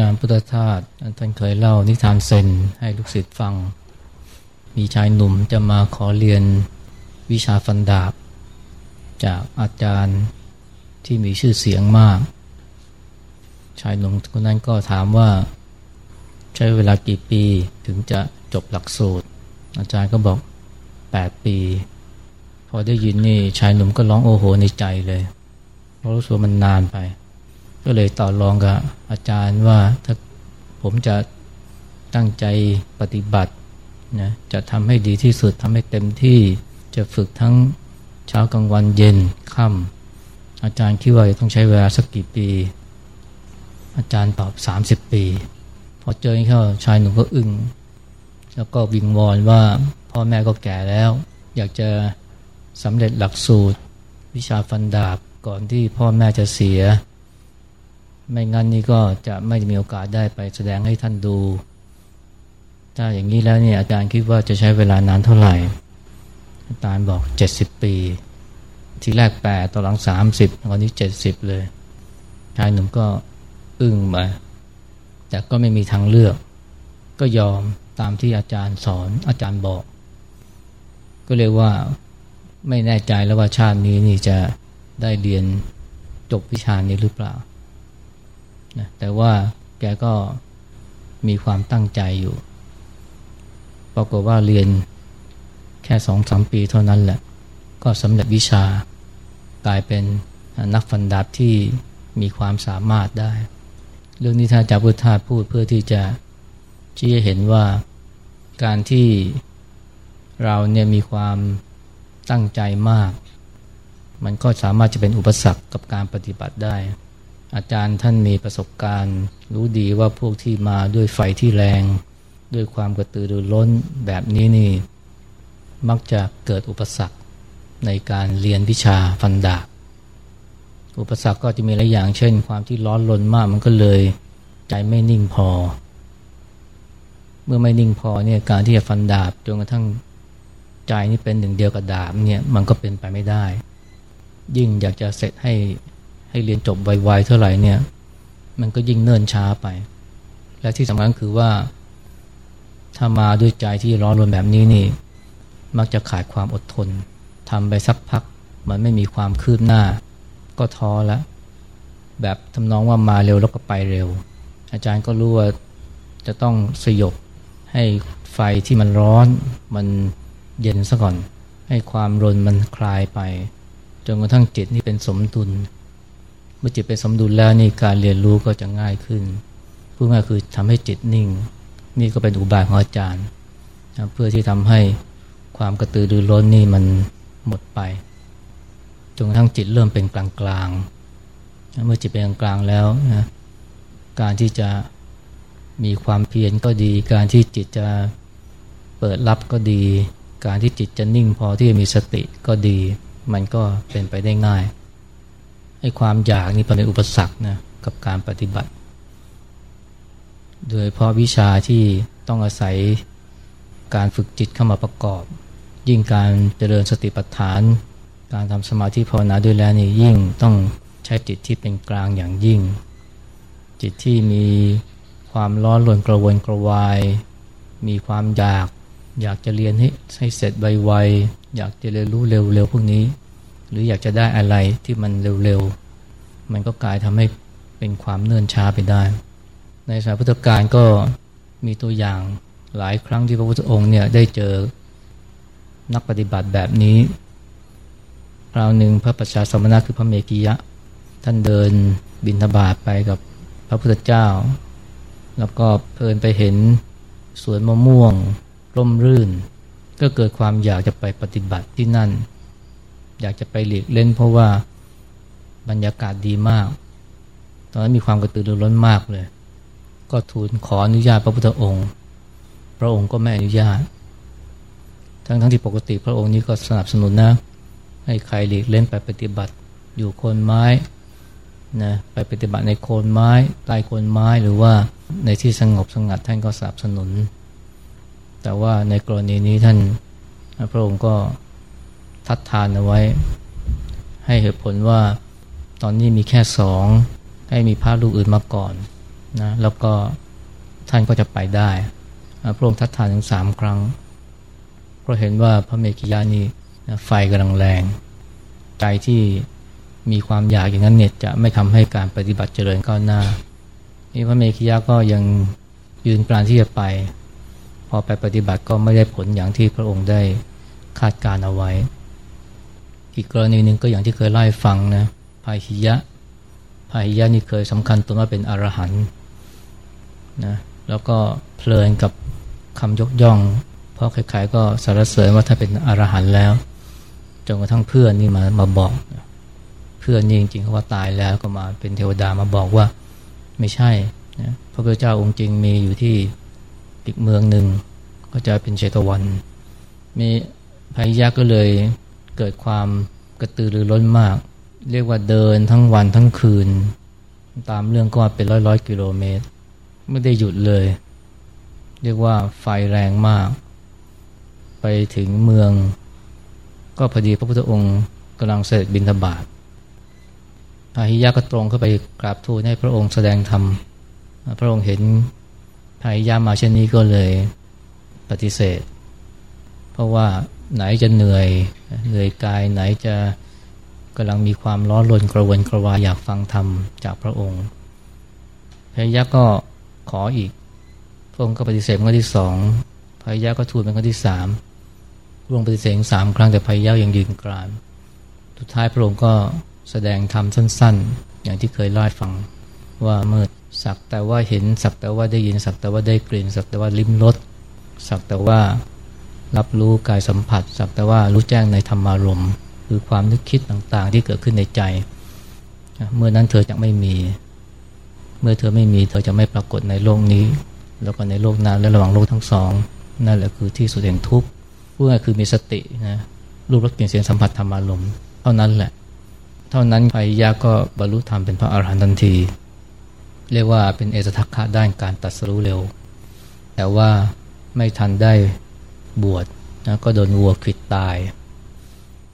จารย์พุทธทาสท่านเคยเล่านิทานเซนให้ลูกศิษย์ฟัง มีชายหนุ่มจะมาขอเรียนวิชาฟันดาบ จากอาจารย์ที่มีชื่อเสียงมาก ชายหนุ่มคนนั้นก็ถามว่า ใช้เวลากี่ปีถึงจะจบหลักสูตร อาจารย์ก็บอก 8 ปี พอได้ยินนี่ชายหนุ่มก็ร้องโอโหในใจเลย เพราะรู้สึกมันนานไป ก็เลยต่อรองกับอาจารย์ว่าถ้าผมจะตั้งใจปฏิบัตินะจะทำให้ดีที่สุดทำให้เต็มที่จะฝึกทั้งเช้ากลางวันเย็นค่ำอาจารย์คิดว่าจะต้องใช้เวลาสักกี่ปี อาจารย์ตอบ 30 ปี พอเจอเข้าชายหนุ่มก็อึง้งแล้วก็วิงวอนว่าพ่อแม่ก็แก่แล้ว อยากจะสำเร็จหลักสูตร วิชาฟันดาบก่อนที่พ่อแม่จะเสีย ไม่งั้นนี่ก็จะไม่มีโอกาสได้ไปแสดงให้ท่านดู ถ้าอย่างนี้แล้วเนี่ยอาจารย์คิดว่าจะใช้เวลานานเท่าไหร่ อาจารย์บอกเจ็ดสิบปี ทีแรกแปดต่อหลังสามสิบตอนนี้เจ็ดสิบเลย ชายหนุ่มก็อึ้งมา แต่ก็ไม่มีทางเลือก ก็ยอมตามที่อาจารย์สอนอาจารย์บอก ก็เลยว่าไม่แน่ใจแล้วว่าชาตินี้นี่จะได้เรียนจบวิชานี้หรือเปล่า นะแต่ว่าแกก็มีความตั้งใจอยู่ ปรากฏว่าเรียนแค่สองสามปีเท่านั้นแหละ ก็สำเร็จวิชากลายเป็นนักฟันดาบที่มีความสามารถได้ เรื่องนี้ท่านจาพุทธาพูดเพื่อที่จะชี้ให้เห็นว่าการที่เราเนี่ยมีความตั้งใจมาก มันก็สามารถจะเป็นอุปสรรคกับการปฏิบัติได้ อาจารย์ท่านมีประสบการณ์ รู้ดีว่าพวกที่มาด้วยไฟที่แรง ด้วยความกระตือรือร้นแบบนี้นี่ มักจะเกิดอุปสรรคในการเรียนวิชาฟันดาบอุปสรรคก็จะมีหลายอย่างเช่น ความที่ร้อนรนมากมันก็เลยใจไม่นิ่งพอ เมื่อไม่นิ่งพอเนี่ยการที่จะฟันดาบจนกระทั่งใจนี่เป็นหนึ่งเดียวกับดาบเนี่ยมันก็เป็นไปไม่ได้ ยิ่งอยากจะเสร็จให้ ให้เรียนจบไวๆเท่าไหร่เนี่ย มันก็ยิ่งเนิ่นช้าไป และที่สำคัญคือว่า ถ้ามาด้วยใจที่ร้อนรนแบบนี้นี่ มักจะขาดความอดทนทำไปสักพัก มันไม่มีความคืบหน้า ก็ท้อแล้วแบบทำนองว่ามาเร็วแล้วก็ไปเร็ว อาจารย์ก็รู้ว่าจะต้องสยบให้ไฟที่มันร้อนมันเย็นซะก่อน ให้ความรนมันคลายไป จนกระทั่งจิตนี่เป็นสมดุล เมื่อจิตเป็นสมดุลแล้วนี่การเรียนรู้ก็จะง่ายขึ้นพูดง่ายคือทำให้จิตนิ่ง นี่ก็เป็นอุบายของอาจารย์นะเพื่อที่ทำให้ความกระตือรือร้นนี่มันหมดไปจนกระทั่งจิตเริ่มเป็นกลางกลางเมื่อจิตเป็นกลางแล้วนะการที่จะมีความเพียรก็ดี การที่จิตจะเปิดรับก็ดี การที่จิตจะนิ่งพอที่จะมีสติก็ดี มันก็เป็นไปได้ง่าย ไอ้ความอยากนี่เป็นอุปสรรคนะกับการปฏิบัติ โดยเพราะวิชาที่ต้องอาศัยการฝึกจิตเข้ามาประกอบ ยิ่งการเจริญสติปัฏฐาน การทำสมาธิภาวนาด้วยแล้วนี่ยิ่งต้องใช้จิตที่เป็นกลางอย่างยิ่ง จิตที่มีความร้อนรนกระวนกระวาย มีความอยาก อยากจะเรียนให้ให้เสร็จไวๆอยากจะเรียนรู้เร็วๆพวกนี้ หรืออยากจะได้อะไรที่มันเร็วๆ มันก็กลายทำให้เป็นความเนื่นช้าไปได้ ในสายพุทธการก็มีตัวอย่างหลายครั้งที่พระพุทธองค์เนี่ยได้เจอนักปฏิบัติแบบนี้ คราวหนึ่งพระประชาสมณะคือพระเมกียะ ท่านเดินบินทบาทไปกับพระพุทธเจ้า แล้วก็เพลินไปเห็นสวนมะม่วงร่มรื่น ก็เกิดความอยากจะไปปฏิบัติที่นั่น อยากจะไปหลีกเล่นเพราะว่าบรรยากาศดีมาก ตอนนั้นมีความกระตือรือร้นมากเลย ก็ทูลขออนุญาตพระพุทธองค์ พระองค์ก็ไม่อนุญาต ทั้งทั้งที่ปกติพระองค์นี้ก็สนับสนุนนะ ให้ใครหลีกเล่นไปปฏิบัติอยู่โคนไม้นะไปปฏิบัติในโคนไม้ใต้โคนไม้หรือว่าในที่สงบสงัดท่านก็สนับสนุน แต่ว่าในกรณีนี้ท่านพระองค์ก็ ทัดทานเอาไว้ ให้เหตุผลว่าตอนนี้มีแค่สองให้มีพระลูกอื่นมาก่อนนะแล้วก็ท่านก็จะไปได้พระองค์ทัดทานถึงสามครั้ง เพราะเห็นว่าพระเมกิยานี่ไฟกำลังแรง ใจที่มีความอยากอย่างนั้นเนี่ยจะไม่ทำให้การปฏิบัติเจริญก้าวหน้านี่พระเมกิยาก็ยังยืนกรานที่จะไป พอไปปฏิบัติก็ไม่ได้ผลอย่างที่พระองค์ได้คาดการเอาไว้ อีกกรณีหนึ่งก็อย่างที่เคยเล่าให้ฟังนะพาหิยะพาหิยะนี่เคยสำคัญตัวว่าเป็นอรหันต์นะแล้วก็เพลินกับคำยกย่อง เพราะใครๆก็สรรเสริญว่าถ้าเป็นอรหันต์แล้วจนกระทั่งเพื่อนนี่มามาบอก เพื่อนนี่จริงๆเขาว่าตายแล้วก็มาเป็นเทวดามาบอกว่าไม่ใช่นะพระพุทธเจ้าองค์จริงมีอยู่ที่อีกเมืองหนึ่งก็จะเป็นเชตวัน มีพายยะก็เลย เกิดความกระตือรือร้นมาก เรียกว่าเดินทั้งวันทั้งคืน ตามเรื่องก็เป็นร้อยร้อยกิโลเมตร ไม่ได้หยุดเลย เรียกว่าไฟแรงมาก ไปถึงเมือง ก็พอดีพระพุทธองค์กำลังเสด็จบินทบาทพาหิยะก็ตรงเข้าไปกราบทูลให้พระองค์แสดงธรรม พระองค์เห็นพาหิยะมาเช่นนี้ก็เลยปฏิเสธ เพราะว่า ไหนจะเหนื่อย เหนื่อยกายไหนจะกำลังมีความร้อนรนกระวนกระวายอยากฟังธรรมจากพระองค์พระยะก็ขออีก พระองค์ก็ปฏิเสธเป็นครั้งที่สองพระยะก็ทูลเป็นครั้งที่สามพระองค์ปฏิเสธสามครั้งแต่พระยะยังยืนกรานสุดท้ายพระองค์ก็แสดงธรรมสั้น ๆ อย่างที่เคยเล่าให้ฟังว่าเมื่อสักแต่ว่าเห็นสักแต่ว่าได้ยินสักแต่ว่าได้กลิ่นสักแต่ว่าลิ้มรสสักแต่ว่า รับรู้กายสัมผัส สักแต่ว่ารู้แจ้งในธรรมารมณ์ คือความนึกคิดต่างๆ ที่เกิดขึ้นในใจ เมื่อนั้นเธอจะไม่มี เมื่อเธอไม่มีเธอจะไม่ปรากฏในโลกนี้ แล้วก็ในโลกนั้นและระหว่างโลกทั้งสอง นั่นแหละคือที่สุดแห่งทุกข์พูดง่ายคือมีสตินะรูปรสกลิ่นเสียงสัมผัสธรรมารมณ์เท่านั้นแหละ เท่านั้นภัยยาก็บรรลุธรรมเป็นพระอรหันต์ทันที เรียกว่าเป็นเอสทัคคะด้านการตัดสู้เร็ว แต่ว่าไม่ทันได้ บวชนะก็โดนวัวขิดตาย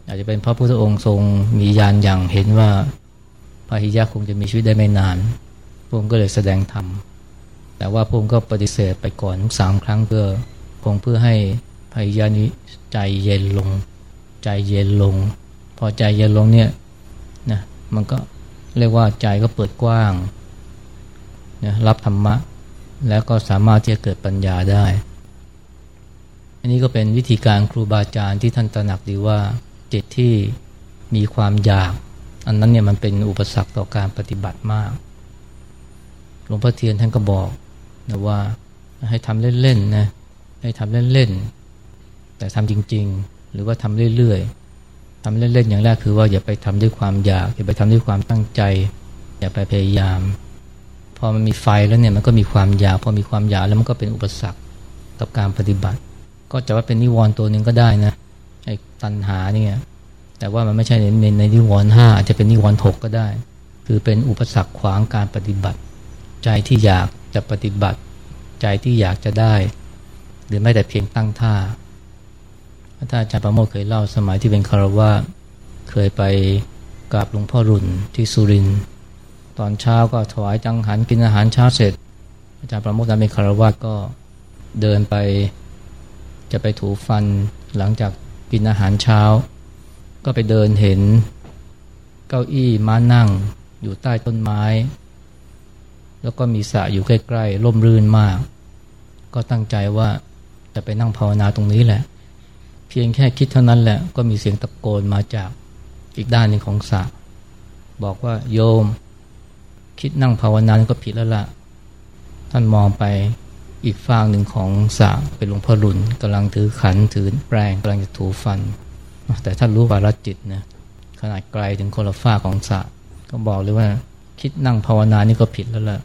อาจจะเป็นพระพุทธองค์ทรงมียานอย่างเห็นว่าพระหิยะคงจะมีชีวิตได้ไม่นาน พระองค์ก็เลยแสดงธรรม แต่ว่าพระองค์ก็ปฏิเสธไปก่อนสามครั้งเพื่อคงเพื่อให้พระหิยะนี้ใจเย็นลง ใจเย็นลง พอใจเย็นลงเนี่ยนะมันก็เรียกว่าใจก็เปิดกว้างนะรับธรรมะ แล้วก็สามารถที่จะเกิดปัญญาได้ อันนี้ก็เป็นวิธีการครูบาอาจารย์ที่ท่านตระหนักดีว่าจิตที่มีความอยาก อันนั้นเนี่ยมันเป็นอุปสรรคต่อการปฏิบัติมาก หลวงพ่อเทียนท่านก็บอกนะว่าให้ทำเล่นๆนะให้ทำเล่นๆแต่ทำจริง ๆ หรือว่าทำเรื่อยๆทำเล่นๆอย่างแรกคือว่าอย่าไปทำด้วยความอยากอย่าไปทำด้วยความตั้งใจ อย่าไปพยายาม พอมันมีไฟแล้วเนี่ยมันก็มีความอยากพอมีความอยากแล้วมันก็เป็นอุปสรรคกับการปฏิบัติ ก็จะว่าเป็นนิวรณ์ตัวหนึ่งก็ได้นะไอ้ตัณหาเนี่ยแต่ว่ามันไม่ใช่ในในนิวรณ์ห้าอาจจะเป็นนิวรณ์หกก็ได้ คือเป็นอุปสรรคขวางการปฏิบัติ ใจที่อยากจะปฏิบัติ ใจที่อยากจะได้ หรือไม่แต่เพียงตั้งท่าถ้าอาจารย์ประโมทเคยเล่าสมัยที่เป็นคารวะเคยไปกราบหลวงพ่อรุ่นที่สุรินตอนเช้าก็ถวายจังหันกินอาหารเช้าเสร็จ อาจารย์ประโมทนั้นเป็นคารวะก็เดินไป จะไปถูฟันหลังจากกินอาหารเช้า ก็ไปเดินเห็น เก้าอี้ม้านั่งอยู่ใต้ต้นไม้ แล้วก็มีสระอยู่ใกล้ๆร่มรื่นมาก ก็ตั้งใจว่าจะไปนั่งภาวนาตรงนี้แหละ เพียงแค่คิดเท่านั้นแหละก็มีเสียงตะโกนมาจากอีกด้านหนึ่งของสระบอกว่าโยม คิดนั่งภาวนาก็ผิดแล้วละ่ะ ท่านมองไป อีกฝั่งหนึ่งของสระเป็นหลวงพ่อหลุนกำลังถือขันถือแปรงกำลังจะถูฟัน แต่ท่านรู้วาระจิตนะขนาดไกลถึงคนละฝ้าของสระก็บอกเลยว่าคิดนั่งภาวนานี่ก็ผิดแล้วล่ะ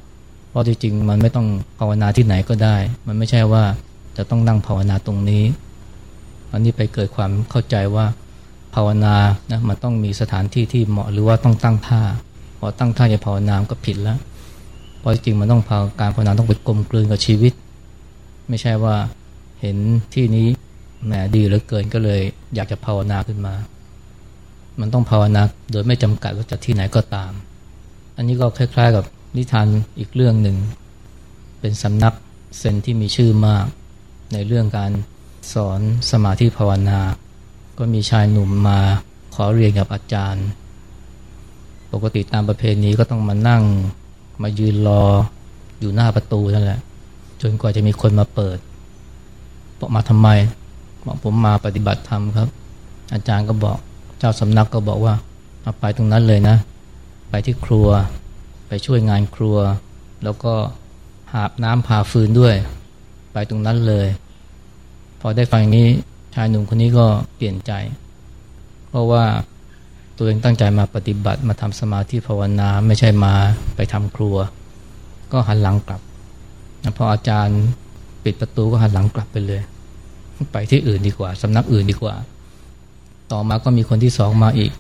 เพราะจริงๆมันไม่ต้องภาวนาที่ไหนก็ได้ มันไม่ใช่ว่าจะต้องนั่งภาวนาตรงนี้ อันนี้ไปเกิดความเข้าใจว่าภาวนานะมันต้องมีสถานที่ที่เหมาะหรือว่าต้องตั้งท่าพอตั้งท่าจะภาวนาก็ผิดแล้ว เพราะจริงมันต้องพาการภาวนาต้องไปกลมกลืนกับชีวิต ไม่ใช่ว่าเห็นที่นี้แหมดีเหลือเกินก็เลยอยากจะภาวนาขึ้นมา มันต้องภาวนาโดยไม่จำกัดว่าจะที่ไหนก็ตาม อันนี้ก็คล้าย ๆ กับนิทานอีกเรื่องหนึ่ง เป็นสำนักเซนที่มีชื่อมาก ในเรื่องการสอนสมาธิภาวนา ก็มีชายหนุ่มมาขอเรียนกับอาจารย์ ปกติตามประเพณีก็ต้องมานั่ง มายืนรออยู่หน้าประตูนั่นแหละ จนกว่าจะมีคนมาเปิดบอกมาทำไมบอกผมมาปฏิบัติธรรมครับ อาจารย์ก็บอกเจ้าสำนักก็บอกว่าเอาไปตรงนั้นเลยนะ ไปที่ครัว ไปช่วยงานครัว แล้วก็หาบน้ำพาฟืนด้วย ไปตรงนั้นเลย พอได้ฟังอย่างนี้ชายหนุ่มคนนี้ก็เปลี่ยนใจ เพราะว่า ตัวเองตั้งใจมาปฏิบัติมาทำสมาธิภาวนาไม่ใช่มาไปทำครัว ก็หันหลังกลับพออาจารย์ปิดประตูก็หันหลังกลับไปเลย ไปที่อื่นดีกว่าสำนักอื่นดีกว่า ต่อมาก็มีคนที่สองมาอีก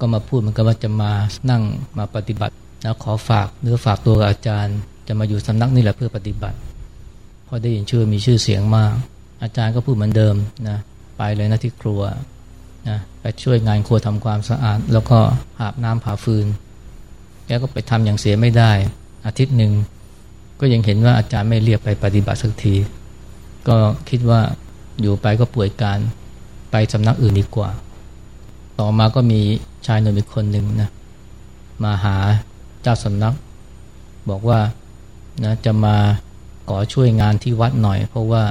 ก็มาพูดเหมือนกับว่าจะมานั่งมาปฏิบัติแล้วขอฝากเนื้อฝากตัวกับอาจารย์ จะมาอยู่สำนักนี่แหละเพื่อปฏิบัติพอได้ยินชื่อมีชื่อเสียงมาก อาจารย์ก็พูดเหมือนเดิมนะไปเลยนะที่ครัว นะไปช่วยงานครัวทำความสะอาด แล้วก็หาบน้ำผาฟืน แกก็ไปทำอย่างเสียไม่ได้ อาทิตย์หนึ่ง ก็ยังเห็นว่าอาจารย์ไม่เรียกไปปฏิบัติสักที ก็คิดว่าอยู่ไปก็ป่วยการไปสำนักอื่นดีกว่า ต่อมาก็มีชายหนุ่มอีกคนหนึ่งนะมาหาเจ้าสำนัก บอกว่านะจะมาขอช่วยงานที่วัดหน่อย เพราะว่า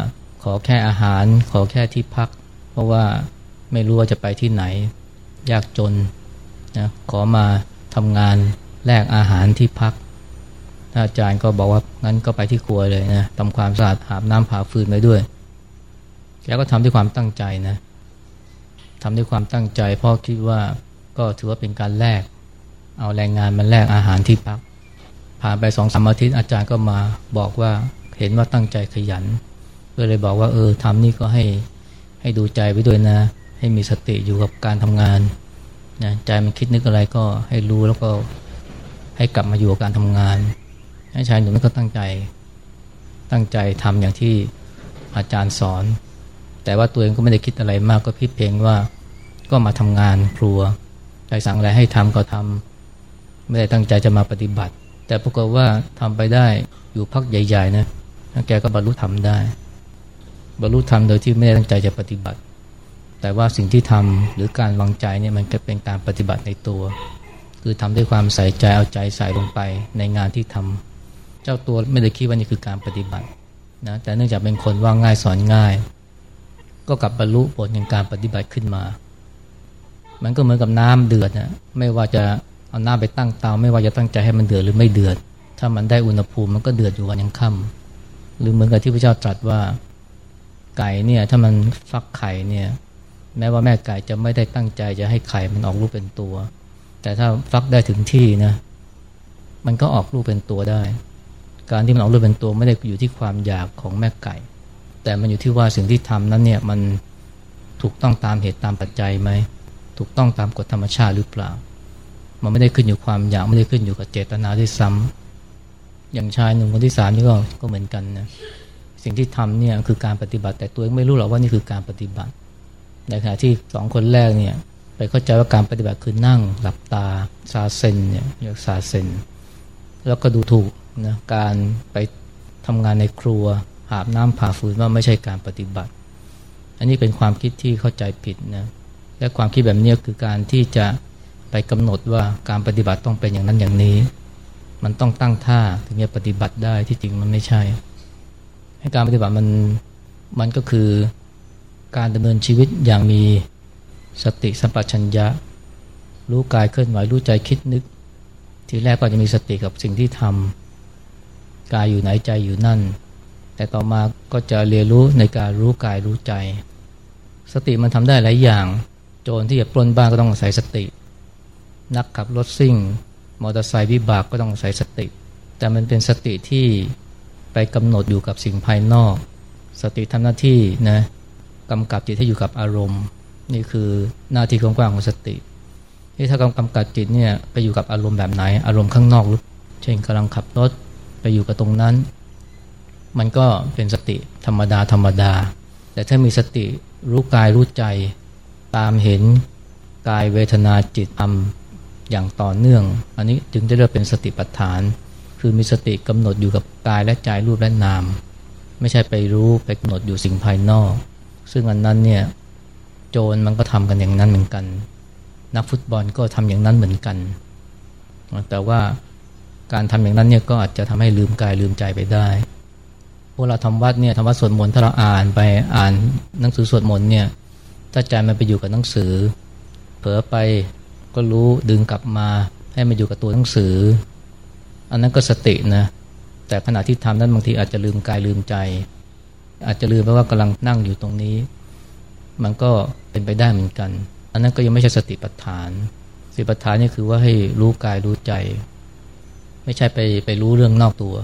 ขอแค่อาหาร ขอแค่ที่พัก เพราะว่า ไม่รู้ว่าจะไปที่ไหน ยากจนนะขอมาทำงานแลกอาหารที่พักอาจารย์ก็บอกว่างั้นก็ไปที่ครัวเลยนะทำความสะอาดหาบน้ำผาฟืนไปด้วยแกก็ทำด้วยความตั้งใจนะทำด้วยความตั้งใจเพราะคิดว่าก็ถือว่าเป็นการแลกเอาแรงงานมาแลกอาหารที่พัก ผ่านไปสองสามอาทิตย์อาจารย์ก็มาบอกว่าเห็นว่าตั้งใจขยันก็เลยบอกว่าเออทำนี่ก็ให้ให้ดูใจไปด้วยนะ ให้มีสติอยู่กับการทำงานนะใจมันคิดนึกอะไรก็ให้รู้แล้วก็ให้กลับมาอยู่กับการทำงานให้ชายหนุ่มก็ตั้งใจ ตั้งใจทำอย่างที่อาจารย์สอน แต่ว่าตัวเองก็ไม่ได้คิดอะไรมากก็พิดเพียงว่าก็มาทำงานครัวใจสั่งอะไรให้ทำก็ทำไม่ได้ตั้งใจจะมาปฏิบัติ แต่ปรากฏว่าทำไปได้อยู่พักใหญ่ๆนะแกก็บรรลุธรรมได้ บรรลุธรรมโดยที่ไม่ได้ตั้งใจจะปฏิบัติ แต่ว่าสิ่งที่ทำหรือการวางใจเนี่ยมันก็เป็นการปฏิบัติในตัว คือทำด้วยความใส่ใจเอาใจใส่ลงไปในงานที่ทำเจ้าตัวไม่ได้คิดว่านี่คือการปฏิบัตินะแต่เนื่องจากเป็นคนว่าง่ายสอนง่าย ก็กลับบรรลุผลในการปฏิบัติขึ้นมา มันก็เหมือนกับน้ำเดือดนะไม่ว่าจะเอาน้ำไปตั้งเตาไม่ว่าจะตั้งใจให้มันเดือดหรือไม่เดือด ถ้ามันได้อุณหภูมิมันก็เดือดอยู่วันยังค่ำหรือเหมือนกับที่พระเจ้าตรัสว่าไก่เนี่ยถ้ามันฟักไข่เนี่ย แม้ว่าแม่ไก่จะไม่ได้ตั้งใจจะให้ไข่มันออกลูกเป็นตัว แต่ถ้าฟักได้ถึงที่นะมันก็ออกลูกเป็นตัวได้ การที่มันออกลูกเป็นตัวไม่ได้อยู่ที่ความอยากของแม่ไก่ แต่มันอยู่ที่ว่าสิ่งที่ทำนั้นเนี่ยมันถูกต้องตามเหตุตามปัจจัยไหมถูกต้องตามกฎธรรมชาติหรือเปล่า มันไม่ได้ขึ้นอยู่ความอยากไม่ได้ขึ้นอยู่กับเจตนาที่ซ้ำอย่างชายหนุ่มคนที่สามนี่ก็ก็เหมือนกันนะสิ่งที่ทำเนี่ยคือการปฏิบัติแต่ตัวเองไม่รู้หรอกว่านี่คือการปฏิบัติ ในขณะที่สองคนแรกเนี่ยไปเข้าใจว่าการปฏิบัติคือนั่งหลับตาซาเซนเนี่ยเรียกซาเซนแล้วก็ดูถูกนะการไปทำงานในครัวหาบน้ำผ่าฟืนว่าไม่ใช่การปฏิบัติ อันนี้เป็นความคิดที่เข้าใจผิดนะและความคิดแบบนี้คือการที่จะไปกำหนดว่าการปฏิบัติต้องเป็นอย่างนั้นอย่างนี้ มันต้องตั้งท่าถึงจะปฏิบัติได้ที่จริงมันไม่ใช่ ให้การปฏิบัติมันมันก็คือ การดำเนินชีวิตอย่างมีสติสัมปชัญญะ รู้กายเคลื่อนไหวรู้ใจคิดนึก ทีแรกก็จะมีสติกับสิ่งที่ทำกายอยู่ไหนใจอยู่นั่น แต่ต่อมาก็จะเรียนรู้ในการรู้กายรู้ใจ สติมันทำได้หลายอย่าง โจรที่จะปล้นบ้านก็ต้องอาศัยสติ นักขับรถซิ่ง มอเตอร์ไซค์วิบากก็ต้องอาศัยสติ แต่มันเป็นสติที่ไปกำหนดอยู่กับสิ่งภายนอก สติทำหน้าที่นะ กำกับจิตให้อยู่กับอารมณ์ นี่คือหน้าที่กว้างของสติที่ถ้ากำกับจิตเนี่ยไปอยู่กับอารมณ์แบบไหน อารมณ์ข้างนอกหรือเช่นกำลังขับรถไปอยู่กับตรงนั้น มันก็เป็นสติธรรมดาธรรมดา แต่ถ้ามีสติรู้กายรู้ใจตามเห็นกายเวทนาจิตธรรมอย่างต่อเนื่อง อันนี้จึงจะเรียกเป็นสติปัฏฐานคคือมีสติกำหนดอยู่กับกายและใจรูปและนาม ไม่ใช่ไปรู้ไปกำหนดอยู่สิ่งภายนอก ซึ่งอันนั้นเนี่ยโจรมันก็ทำกันอย่างนั้นเหมือนกัน นักฟุตบอลก็ทำอย่างนั้นเหมือนกัน แต่ว่าการทำอย่างนั้นเนี่ยก็อาจจะทำให้ลืมกายลืมใจไปได้ พวกเราทำวัดเนี่ยทำวัดสวดมนต์ถ้าเราอ่านไปอ่านหนังสือสวดมนต์เนี่ยถ้าใจมันไปอยู่กับหนังสือ เผลอไปก็รู้ดึงกลับมาให้มันอยู่กับตัวหนังสือ อันนั้นก็สตินะแต่ขณะที่ทำนั้นบางทีอาจจะลืมกายลืมใจ อาจจะลืมไปว่ากำลังนั่งอยู่ตรงนี้ มันก็เป็นไปได้เหมือนกัน อันนั้นก็ยังไม่ใช่สติปัฏฐาน สติปัฏฐานนี่คือว่าให้รู้กายรู้ใจ ไม่ใช่ไปไปรู้เรื่องนอกตัว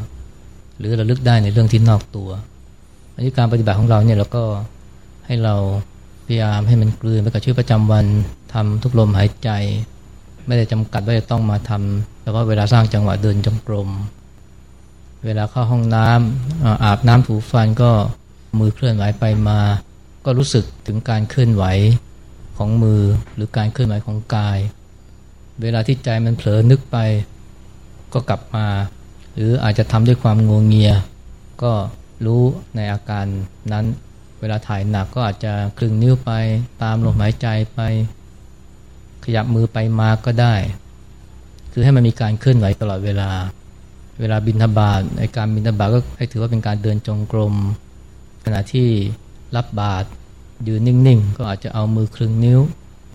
หรือระลึกได้ในเรื่องที่นอกตัวอันนี้การปฏิบัติของเราเนี่ยเราก็ให้เราพยายามให้มันกลืนไปกับชีวิตประจำวันทำทุกลมหายใจ ไม่ได้จำกัดว่าจะต้องมาทำแต่ว่าเวลาสร้างจังหวะเดินจงกรมเวลาเข้าห้องน้ำอาบน้ำถูฟันก็ มือเคลื่อนไหวไปมา ก็รู้สึกถึงการเคลื่อนไหวของมือหรือการเคลื่อนไหวของกาย เวลาที่ใจมันเผลอนึกไป ก็กลับมา หรืออาจจะทำด้วยความงงเงีย ก็รู้ในอาการนั้น เวลาถ่ายหนักก็อาจจะคลึงนิ้วไปตามลมหายใจไป ขยับมือไปมาก็ได้ คือให้มันมีการเคลื่อนไหวตลอดเวลา เวลาบินทบาทในการบินทบาทก็ให้ถือว่าเป็นการเดินจงกรม ณะที่รับบาตรยืนนิ่งๆ ก็อาจจะเอามือคลึงนิ้ว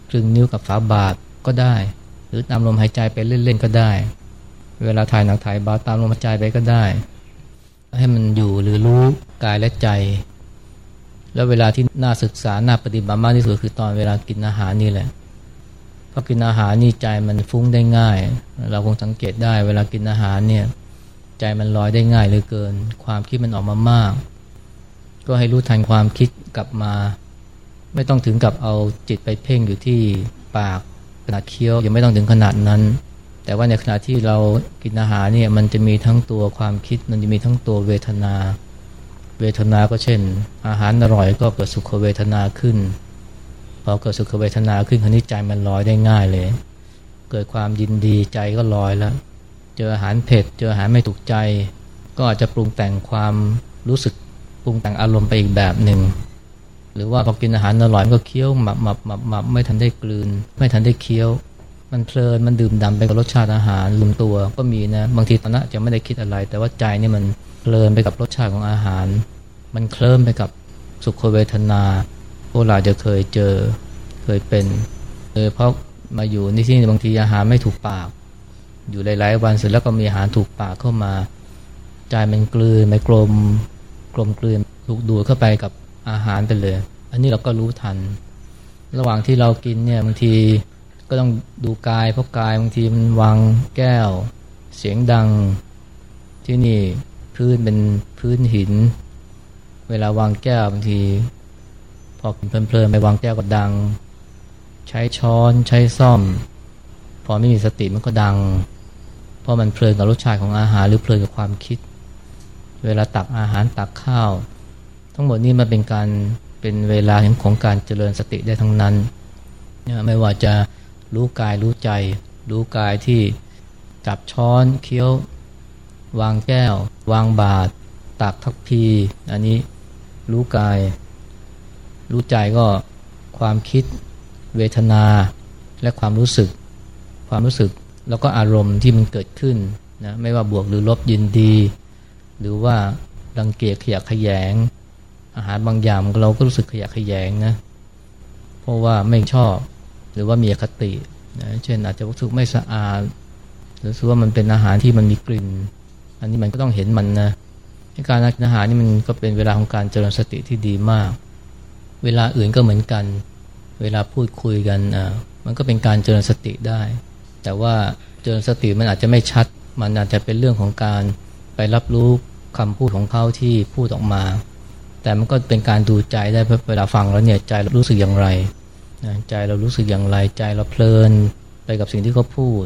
คลึงนิ้วกับฝาบาทก็ได้ หรือตามลมหายใจไปเล่นๆก็ได้ เวลาถ่ายหนังถ่ายบาตามลมหายใจไปก็ได้ ให้มันอยู่หรือรู้กายและใจ แล้วเวลาที่น่าศึกษาน่าปฏิบัติมากที่สุดคือตอนเวลากินอาหารนี่แหละพอกินอาหารนี่ใจมันฟุ้งได้ง่าย เราคงสังเกตได้ เวลากินอาหารเนี่ยใจมันลอยได้ง่ายเหลือเกิน ความคิดมันออกมามาก ก็ให้รู้ทันความคิดกลับมา ไม่ต้องถึงกับเอาจิตไปเพ่งอยู่ที่ปากขนาดเคี้ยวยังไม่ต้องถึงขนาดนั้น แต่ว่าในขณะที่เรากินอาหารเนี่ยมันจะมีทั้งตัวความคิดมันจะมีทั้งตัวเวทนา เวทนาก็เช่น อาหารอร่อยก็เกิดสุขเวทนาขึ้นพอเกิดสุขเวทนาขึ้นคราวนี้ใจมันลอยได้ง่ายเลย เกิดความยินดีใจก็ลอยแล้ว เจออาหารเผ็ด เจออาหารไม่ถูกใจ ก็อาจจะปรุงแต่งความรู้สึก ปรุงแต่งอารมณ์ไปอีกแบบหนึ่ง หรือว่าพอกินอาหารอร่อยมันก็เคี้ยวหมับหมับหมับหมับไม่ทันได้กลืน ไม่ทันได้เคี้ยว มันเพลินมันดื่มดำไปกับรสชาติอาหารลืมตัวก็มีนะบางทีตอนนั้นจะไม่ได้คิดอะไร แต่ว่าใจนี่มันเพลินไปกับรสชาติของอาหาร มันเคลิ้มไปกับสุขเวทนาพวกเราจะเคยเจอเคยเป็นโดยเพราะมาอยู่ในที่บางทีอาหารไม่ถูกปาก อยู่หลาย ๆ วันเสร็จแล้วก็มีอาหารถูกปากเข้ามา ใจมันกลืนไม่กลม กลมกลืนถูกดูดเข้าไปกับอาหารไปเลย อันนี้เราก็รู้ทัน ระหว่างที่เรากินเนี่ยบางทีก็ต้องดูกายเพราะกายบางทีมันวางแก้ว เสียงดัง ที่นี่พื้นเป็นพื้นหิน เวลาวางแก้วบางทีพอกินเพลินๆไปวางแก้วก็ดัง ใช้ช้อนใช้ซ่อม พอไม่มีสติมันก็ดัง เพราะมันเพลินกับรสชาติของอาหารหรือเพลินกับความคิด เวลาตักอาหารตักข้าว ทั้งหมดนี้มันเป็นการเป็นเวลาของการเจริญสติได้ทั้งนั้น ไม่ว่าจะรู้กายรู้ใจ รู้กายที่จับช้อนเคี้ยว วางแก้ว วางบาตรตักทักพี อันนี้รู้กาย รู้ใจก็ความคิด เวทนา และความรู้สึก ความรู้สึกแล้วก็อารมณ์ที่มันเกิดขึ้นนะไม่ว่าบวกหรือลบยินดี หรือว่ารังเกียจขยะขยง อาหารบางอย่างเราก็รู้สึกขยะขยงนะเพราะว่าไม่ชอบหรือว่ามีอคตินะเช่นอาจจะรู้สึกไม่สะอาด หรือสึกว่ามันเป็นอาหารที่มันมีกลิ่น อันนี้มันก็ต้องเห็นมันนะการกินอาหารนี่มันก็เป็นเวลาของการเจริญสติที่ดีมาก เวลาอื่นก็เหมือนกัน เวลาพูดคุยกันอะมันก็เป็นการเจริญสติได้ แต่ว่าเจริญสติมันอาจจะไม่ชัด มันอาจจะเป็นเรื่องของการไปรับรู้ คำพูดของเขาที่พูดออกมา แต่มันก็เป็นการดูใจได้เวลาฟังแล้วเนี่ยใจเรารู้สึกอย่างไรใจเรารู้สึกอย่างไรใจเราเพลินไปกับสิ่งที่เขาพูด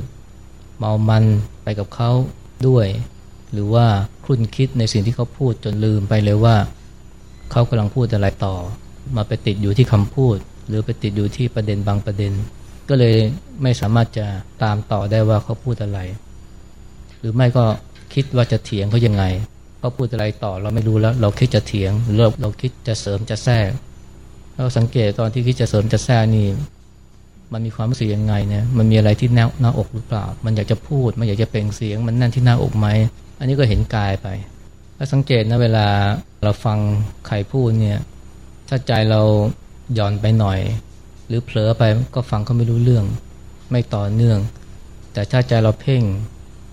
เมามันไปกับเขาด้วย หรือว่าคุ้นคิดในสิ่งที่เขาพูดจนลืมไปเลยว่า เขากำลังพูดอะไรต่อ มาไปติดอยู่ที่คำพูด หรือไปติดอยู่ที่ประเด็นบางประเด็น ก็เลยไม่สามารถจะตามต่อได้ว่าเขาพูดอะไร หรือไม่ก็คิดคิดว่าจะเถียงเขายังไง เขาพูดอะไรต่อเราไม่รู้แล้ว เราคิดจะเถียงหรือเราเราคิดจะเสริมจะแทรกเราสังเกตตอนที่คิดจะเสริมจะแทรกนี่มันมีความรู้สึกยังไงเนี่ยมันมีอะไรที่แน่หน้าอกหรือเปล่า มันอยากจะพูด มันอยากจะเปล่งเสียง มันแน่นที่หน้าอกไหมอันนี้ก็เห็นกายไปถ้าสังเกตนะเวลาเราฟังใครพูดเนี่ยถ้าใจเราหย่อนไปหน่อย หรือเผลอไปก็ฟังเขาไม่รู้เรื่อง ไม่ต่อเนื่อง แต่ถ้าใจเราเพ่ง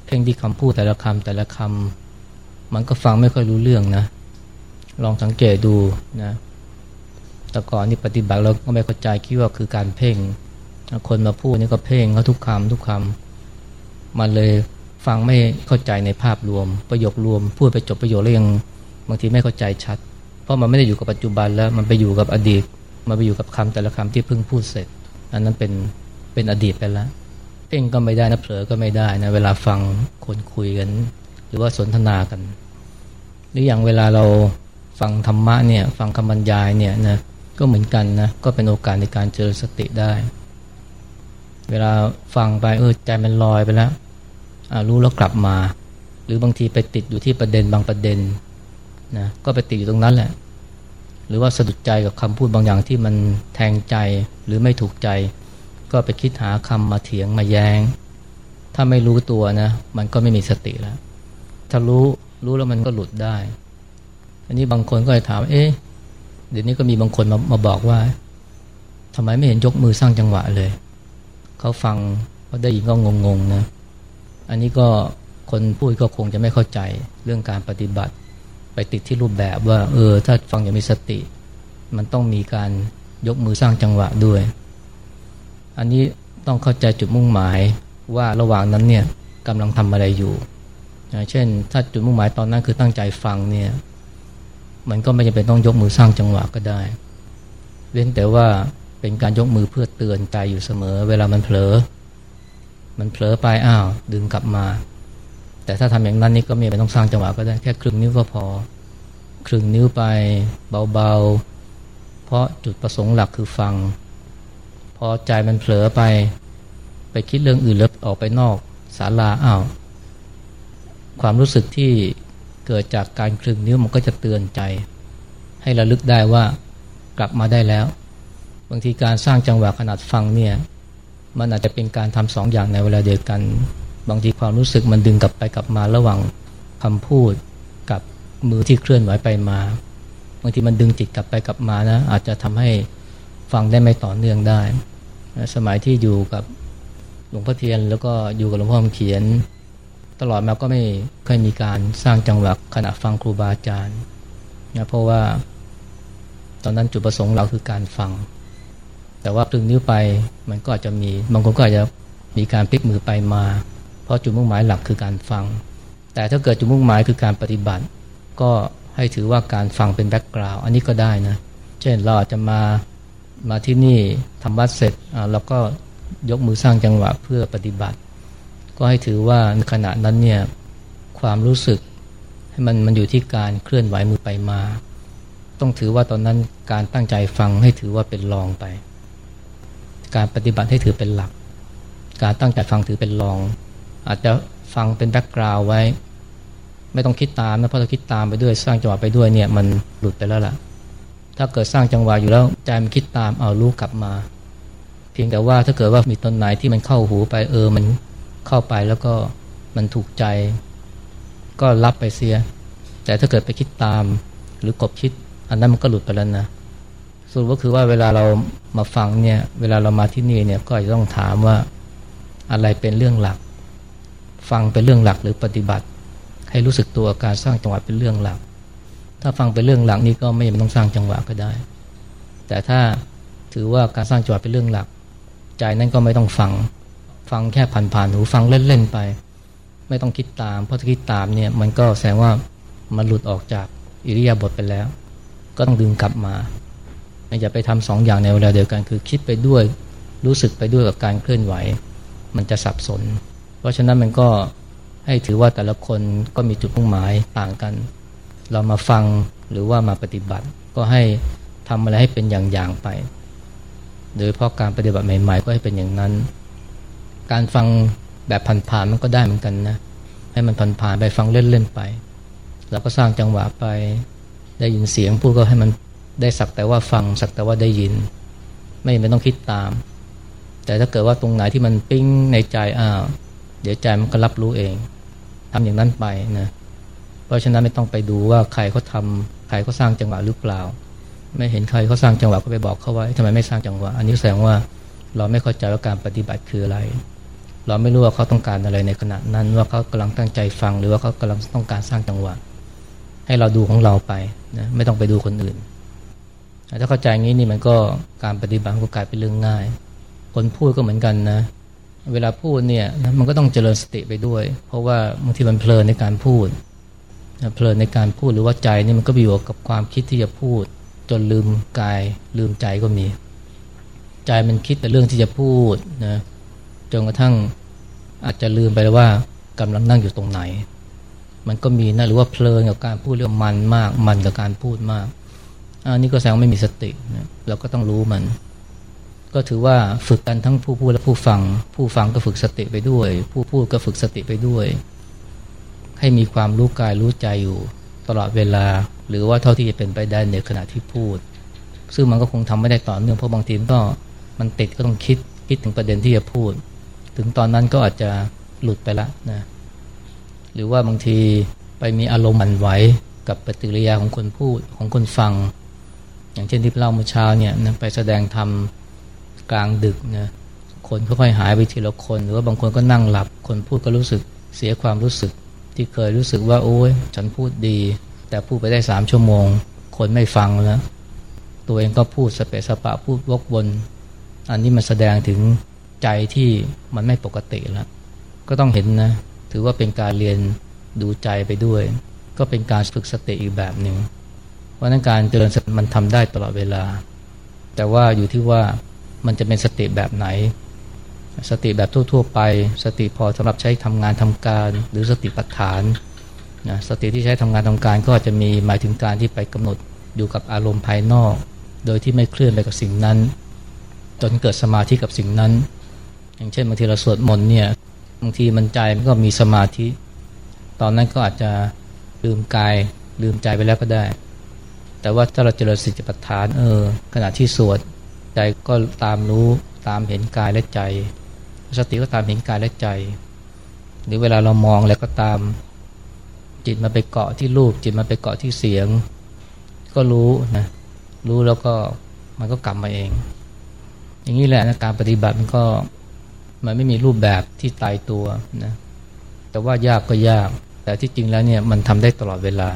เพ่งที่คำพูดแต่ละคำแต่ละคำ มันก็ฟังไม่ค่อยรู้เรื่องนะ ลองสังเกตดูนะ แต่ก่อนนี่ปฏิบัติเราก็ไม่เข้าใจคิดว่าคือการเพ่ง คนมาพูดนี่ก็เพ่งเขาทุกคำทุกคำมันเลยฟังไม่เข้าใจในภาพรวม ประโยครวม พูดไปจบประโยคแล้วยังบางทีไม่เข้าใจชัด เพราะมันไม่ได้อยู่กับปัจจุบันแล้วมันไปอยู่กับอดีต มันไปอยู่กับคำแต่ละคำที่เพิ่งพูดเสร็จ อันนั้นเป็นเป็นอดีตไปแล้วเพ่งก็ไม่ได้นะเผลอก็ไม่ได้นะเวลาฟังคนคุยกัน หรือว่าสนทนากัน หรืออย่างเวลาเราฟังธรรมะเนี่ยฟังคำบรรยายเนี่ยนะก็เหมือนกันนะก็เป็นโอกาสในการเจริญสติได้ เวลาฟังไปเออใจมันลอยไปแล้วรู้แล้วกลับมา หรือบางทีไปติดอยู่ที่ประเด็นบางประเด็นนะก็ไปติดอยู่ตรงนั้นแหละ หรือว่าสะดุดใจกับคำพูดบางอย่างที่มันแทงใจหรือไม่ถูกใจ ก็ไปคิดหาคำมาเถียงมาแยง้ง ถ้าไม่รู้ตัวนะ มันก็ไม่มีสติแล้วถ้ารู้ รู้แล้วมันก็หลุดได้ อันนี้บางคนก็จะถาม เอ๊ะเดี๋ยวนี้ก็มีบางคนมามาบอกว่าทำไมไม่เห็นยกมือสร้างจังหวะเลย เขาฟังเขาได้ยินก็งงๆนะ อันนี้ก็คนพูดก็คงจะไม่เข้าใจเรื่องการปฏิบัติ ไปติดที่รูปแบบว่า เออ ถ้าฟังอย่างมีสติ มันต้องมีการยกมือสร้างจังหวะด้วย อันนี้ต้องเข้าใจจุดมุ่งหมายว่าระหว่างนั้นเนี่ยกำลังทำอะไรอยู่ เช่น ถ้าจุดมุ่งหมายตอนนั้นคือตั้งใจฟังเนี่ย มันก็ไม่จำเป็นต้องยกมือสร้างจังหวะก็ได้ เว้นแต่ว่าเป็นการยกมือเพื่อเตือนใจอยู่เสมอ เวลามันเผลอ มันเผลอไปอ้าว ดึงกลับมา แต่ถ้าทำอย่างนั้นนี่ก็ไม่จำเป็นต้องสร้างจังหวะก็ได้แค่ครึ่งนิ้วก็พอ ครึ่งนิ้วไปเบาๆ เพราะจุดประสงค์หลักคือฟัง พอใจมันเผลอไป ไปคิดเรื่องอื่นแล้วออกไปนอกศาลาอ้าว ความรู้สึกที่เกิดจากการคลึงนิ้วมันก็จะเตือนใจ ให้ระลึกได้ว่ากลับมาได้แล้ว บางทีการสร้างจังหวะขนาดฟังเนี่ยมันอาจจะเป็นการทำสองอย่างในเวลาเดียวกัน บางทีความรู้สึกมันดึงกลับไปกลับมาระหว่างคำพูดกับมือที่เคลื่อนไหวไปมา บางทีมันดึงจิตกลับไปกลับมานะอาจจะทำให้ฟังได้ไม่ต่อเนื่องได้ สมัยที่อยู่กับหลวงพ่อเทียนแล้วก็อยู่กับหลวงพ่อเขียน ตลอดมาก็ไม่เคยมีการสร้างจังหวะขณะฟังครูบาอาจารย์นะเพราะว่า ตอนนั้นจุดประสงค์เราคือการฟัง แต่ว่าพลึงนิ้วไปมันก็อาจจะมีบางคนก็อาจจะมีการพลิกมือไปมา เพราะจุดมุ่งหมายหลักคือการฟัง แต่ถ้าเกิดจุดมุ่งหมายคือการปฏิบัติ ก็ให้ถือว่าการฟังเป็นแบ็กกราวน์อันนี้ก็ได้นะเช่นเราอาจจะมามาที่นี่ทำวัดเสร็จเราก็ยกมือสร้างจังหวะเพื่อปฏิบัติ ก็ให้ถือว่าในขณะนั้นเนี่ยความรู้สึกให้มันมันอยู่ที่การเคลื่อนไหวมือไปมา ต้องถือว่าตอนนั้นการตั้งใจฟังให้ถือว่าเป็นรองไป การปฏิบัติให้ถือเป็นหลัก การตั้งใจฟังถือเป็นรอง อาจจะฟังเป็น background ไว้ ไม่ต้องคิดตามนะเพราะถ้าคิดตามไปด้วยสร้างจังหวะไปด้วยเนี่ยมันหลุดไปแล้วล่ะ ถ้าเกิดสร้างจังหวะอยู่แล้วใจมันคิดตามเอารู้กลับมา เพียงแต่ว่าถ้าเกิดว่ามีตอนไหนที่มันเข้าหูไปเออมัน เข้าไปแล้วก็มันถูกใจ ก็รับไปเสีย แต่ถ้าเกิดไปคิดตามหรือขบคิด อันนั้นมันก็หลุดไปแล้วนะรุปก็คือว่าเวลาเรามาฟังเนี่ยเวลาเรามาที่นี่เนี่ยก็จะต้องถามว่าอะไรเป็นเรื่องหลัก ฟังเป็นเรื่องหลักหรือปฏิบัติ ให้รู้สึกตัวการสร้างจังหวะเป็นเรื่องหลัก ถ้าฟังเป็นเรื่องหลักนี่ก็ไม่ต้องสร้างจังหวะก็ได้ แต่ถ้าถือว่าการสร้างจังหวะเป็นเรื่องหลัก ใจนั้นก็ไม่ต้องฟัง ฟังแค่ผ่านๆหูฟังเล่นๆไป ไม่ต้องคิดตาม เพราะถ้าคิดตามเนี่ยมันก็แสดงว่ามันหลุดออกจากอิริยาบถไปแล้ว ก็ต้องดึงกลับมาอย่าไปทำสองอย่างในเวลาเดียวกัน คือคิดไปด้วยรู้สึกไปด้วยกับการเคลื่อนไหว มันจะสับสน เพราะฉะนั้นมันก็ให้ถือว่าแต่ละคนก็มีจุดมุ่งหมายต่างกัน เรามาฟังหรือว่ามาปฏิบัติ ก็ให้ทำอะไรให้เป็นอย่างๆไป โดยเพราะการปฏิบัติใหม่ๆก็ให้เป็นอย่างนั้น การฟังแบบผ่านๆมันก็ได้เหมือนกันนะ ให้มันผ่านผ่านไปฟังเล่นๆไป เราก็สร้างจังหวะไปได้ยินเสียงพูดก็ให้มันได้สักแต่ว่าฟังสักแต่ว่าได้ยิน ไม่ไม่ต้องคิดตาม แต่ถ้าเกิดว่าตรงไหนที่มันปิ้งในใจอ้าวเดี๋ยวใจมันก็รับรู้เองทำอย่างนั้นไปนะเพราะฉะนั้นไม่ต้องไปดูว่าใครเขาทาใครเขาสร้างจังหวะหรือเปล่า ไม่เห็นใครเขาสร้างจังหวะก็ไปบอกเขาไว้ทำไมไม่สร้างจังหวะ อันนี้แสดงว่าเราไม่เข้าใจว่าการปฏิบัติคืออะไร เราไม่รู้ว่าเขาต้องการอะไรในขณะนั้นว่าเขากำลังตั้งใจฟัง หรือว่าเขากำลังต้องการสร้างจังหวะ ให้เราดูของเราไปนะไม่ต้องไปดูคนอื่น ถ้าเข้าใจงี้นี่มันก็การปฏิบัติก็กลายเป็นเรื่องง่าย คนพูดก็เหมือนกันนะ เวลาพูดเนี่ยมันก็ต้องเจริญสติไปด้วย เพราะว่าบางทีมันเพลินในการพูดเพลินในการพูดหรือว่าใจนี่มันก็ไปอยู่กับความคิดที่จะพูด จนลืมกายลืมใจก็มี ใจมันคิดแต่เรื่องที่จะพูดนะ จนกระทั่งอาจจะลืมไปแล้วว่ากำลังนั่งอยู่ตรงไหน มันก็มีนะหรือว่าเพลินกับการพูดเรื่องมันมาก มันกับการพูดมากอันนี้ก็แสดงไม่มีสตินะเราก็ต้องรู้มัน ก็ถือว่าฝึกกันทั้งผู้พูดและผู้ฟัง ผู้ฟังก็ฝึกสติไปด้วย ผู้พูดก็ฝึกสติไปด้วย ให้มีความรู้กายรู้ใจอยู่ ตลอดเวลา หรือว่าเท่าที่จะเป็นไปได้ในขณะที่พูด ซึ่งมันก็คงทำไม่ได้ต่อเนื่องเพราะบางทีก็มันติดก็ต้องคิดคิดถึงประเด็นที่จะพูด ถึงตอนนั้นก็อาจจะหลุดไปละนะหรือว่าบางทีไปมีอารมณ์มันไหวกับปฏิกิริยาของคนพูดของคนฟัง อย่างเช่นที่เล่าเมื่อเช้าเนี่ยนะไปแสดงธรรมกลางดึกนะคนค่อยๆหายไปทีละคน หรือว่าบางคนก็นั่งหลับ คนพูดก็รู้สึกเสียความรู้สึก ที่เคยรู้สึกว่าโอ้ยฉันพูดดี แต่พูดไปได้สามชั่วโมง คนไม่ฟังแล้วตัวเองก็พูดสเปสปะพูดวกวน อันนี้มันแสดงถึง ใจที่มันไม่ปกติแล้ว ก็ต้องเห็นนะ ถือว่าเป็นการเรียนดูใจไปด้วย ก็เป็นการฝึกสติอีกแบบหนึ่งเพราะนั้นการเจริญสติมันทำได้ตลอดเวลา แต่ว่าอยู่ที่ว่ามันจะเป็นสติแบบไหน สติแบบทั่ว ๆ ไป สติพอสำหรับใช้ทำงานทำการ หรือสติปัฏฐานนะสติที่ใช้ทำงานทำการก็จะมีหมายถึงการที่ไปกำหนดอยู่กับอารมณ์ภายนอก โดยที่ไม่เคลื่อนไปกับสิ่งนั้น จนเกิดสมาธิกับสิ่งนั้น อย่างเช่นบางทีเราสวดมนต์เนี่ยบางทีมันใจมันก็มีสมาธิ ตอนนั้นก็อาจจะลืมกาย ลืมใจไปแล้วก็ได้ แต่ว่าถ้าเราเจริญสติปัฏฐานเออขณะที่สวดใจก็ตามรู้ตามเห็นกายและใจ สติก็ตามเห็นกายและใจ หรือเวลาเรามองแล้วก็ตามจิตมาไปเกาะที่รูปจิตมาไปเกาะที่เสียง ก็รู้นะรู้แล้วก็มันก็กลับมาเอง อย่างนี้แหละนะการปฏิบัติมันก็ มันไม่มีรูปแบบที่ตายตัวนะแต่ว่ายากก็ยาก แต่ที่จริงแล้วเนี่ยมันทำได้ตลอดเวลา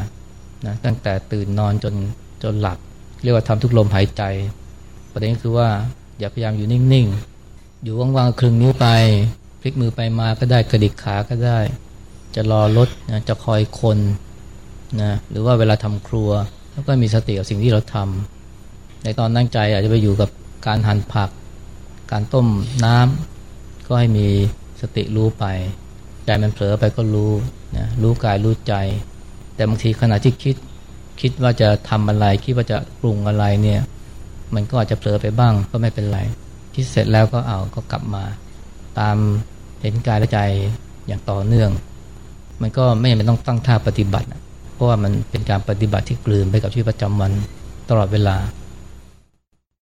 นะตั้งแต่ตื่นนอนจนจนหลับ เรียกว่าทำทุกลมหายใจ ประเด็นคือว่าอย่าพยายามอยู่นิ่งๆ อยู่ว่างๆคลึงนิ้วไป พลิกมือไปมาก็ได้กระดิกขาก็ได้ จะรอรถนะจะคอยคนนะหรือว่าเวลาทำครัว แล้วก็มีสติกับสิ่งที่เราทำในตอนนั่งใจอาจจะไปอยู่กับการหั่นผัก การต้มน้ำ ก็ให้มีสติรู้ไป ใจมันเผลอไปก็รู้นะรู้กายรู้ใจ แต่บางทีขณะที่คิด คิดว่าจะทำอะไร คิดว่าจะปรุงอะไรเนี่ย มันก็อาจจะเผลอไปบ้างก็ไม่เป็นไร คิดเสร็จแล้วก็เอาก็กลับมา ตามเห็นกายและใจอย่างต่อเนื่อง มันก็ไม่จำเป็นต้องตั้งท่าปฏิบัติ เพราะว่ามันเป็นการปฏิบัติที่กลืนไปกับชีวิตประจำวันตลอดเวลา